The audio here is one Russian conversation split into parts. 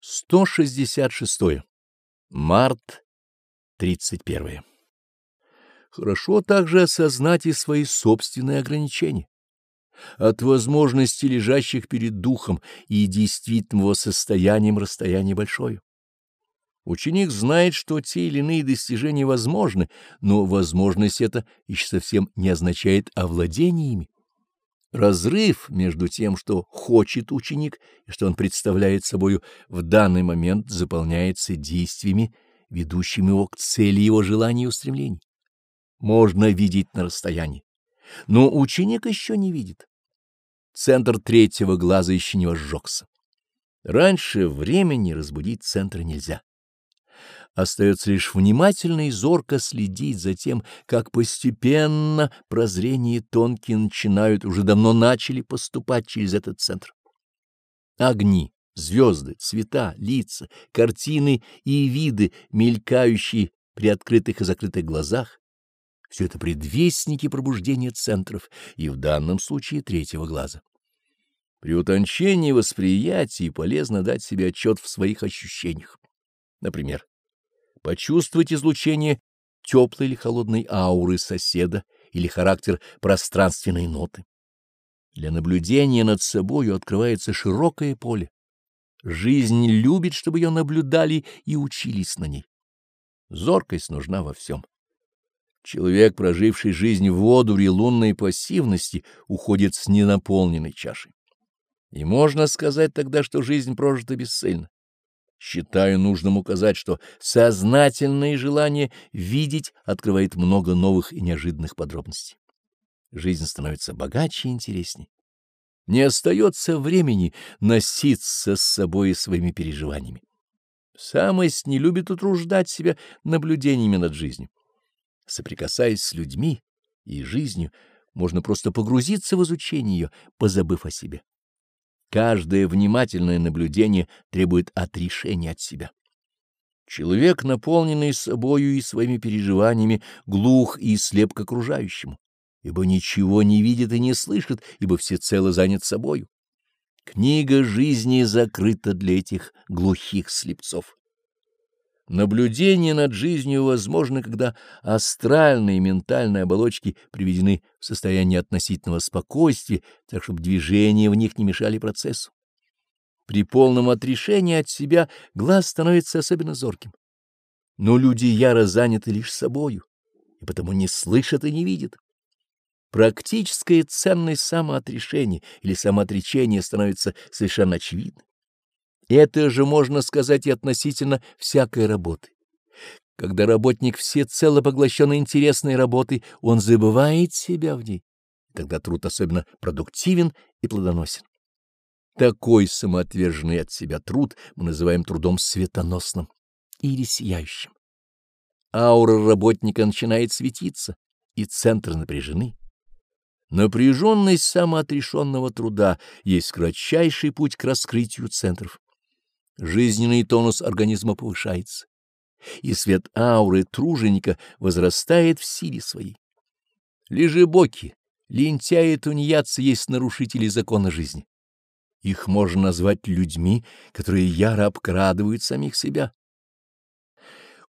166. Март 31. Хорошо также осознать и свои собственные ограничения. От возможностей, лежащих перед духом и действительного состоянием расстояние большое. Ученик знает, что те или иные достижения возможны, но возможность эта еще совсем не означает овладение ими. Разрыв между тем, что хочет ученик и что он представляет собою в данный момент, заполняется действиями, ведущими его к цели его желаний и устремлений. Можно видеть на расстоянии, но ученик еще не видит. Центр третьего глаза еще не возжегся. Раньше времени разбудить центр нельзя. Остается лишь внимательно и зорко следить за тем, как постепенно прозрения тонкие начинают, уже давно начали поступать через этот центр. Огни, звезды, цвета, лица, картины и виды, мелькающие при открытых и закрытых глазах, все это предвестники пробуждения центров и в данном случае третьего глаза. При утончении восприятия полезно дать себе отчет в своих ощущениях. Например, почувствовать излучение теплой или холодной ауры соседа или характер пространственной ноты. Для наблюдения над собою открывается широкое поле. Жизнь любит, чтобы ее наблюдали и учились на ней. Зоркость нужна во всем. Человек, проживший жизнь в одуре лунной пассивности, уходит с ненаполненной чашей. И можно сказать тогда, что жизнь прожита бесцельно. Считаю нужным указать, что сознательное желание видеть открывает много новых и неожиданных подробностей. Жизнь становится богаче и интересней. Не остается времени носиться с собой и своими переживаниями. Самость не любит утруждать себя наблюдениями над жизнью. Соприкасаясь с людьми и жизнью, можно просто погрузиться в изучение ее, позабыв о себе. Каждое внимательное наблюдение требует отрешения от себя. Человек, наполненный собою и своими переживаниями, глух и слеп к окружающему, ибо ничего не видит и не слышит, ибо всецело занят собою. Книга жизни закрыта для этих глухих слепцов. Наблюдение над жизнью возможно, когда астральные и ментальные оболочки приведены в состояние относительного спокойствия, так чтобы движения в них не мешали процессу. При полном отрешении от себя глаз становится особенно зорким. Но люди яро заняты лишь собою, и потому не слышат и не видят. Практическая ценность самоотрешения или самоотречения становится совершенно очевидной. Это же можно сказать и относительно всякой работы. Когда работник всецело поглощен интересной работой, он забывает себя в ней. Тогда труд особенно продуктивен и плодоносен. Такой самоотверженный от себя труд мы называем трудом светоносным или сияющим. Аура работника начинает светиться, и центры напряжены. Напряженность самоотрешенного труда есть кратчайший путь к раскрытию центров жизненный тонус организма повышается, и свет ауры труженика возрастает в силе своей. Лежебоки, лентяи и тунеядцы есть нарушители закона жизни. Их можно назвать людьми, которые яро обкрадывают самих себя.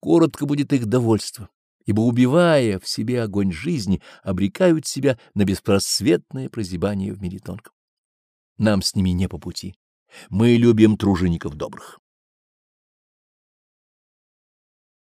Коротко будет их довольство, ибо, убивая в себе огонь жизни, обрекают себя на беспросветное прозябание в мире тонком. Нам с ними не по пути. Мы любим тружеников добрых.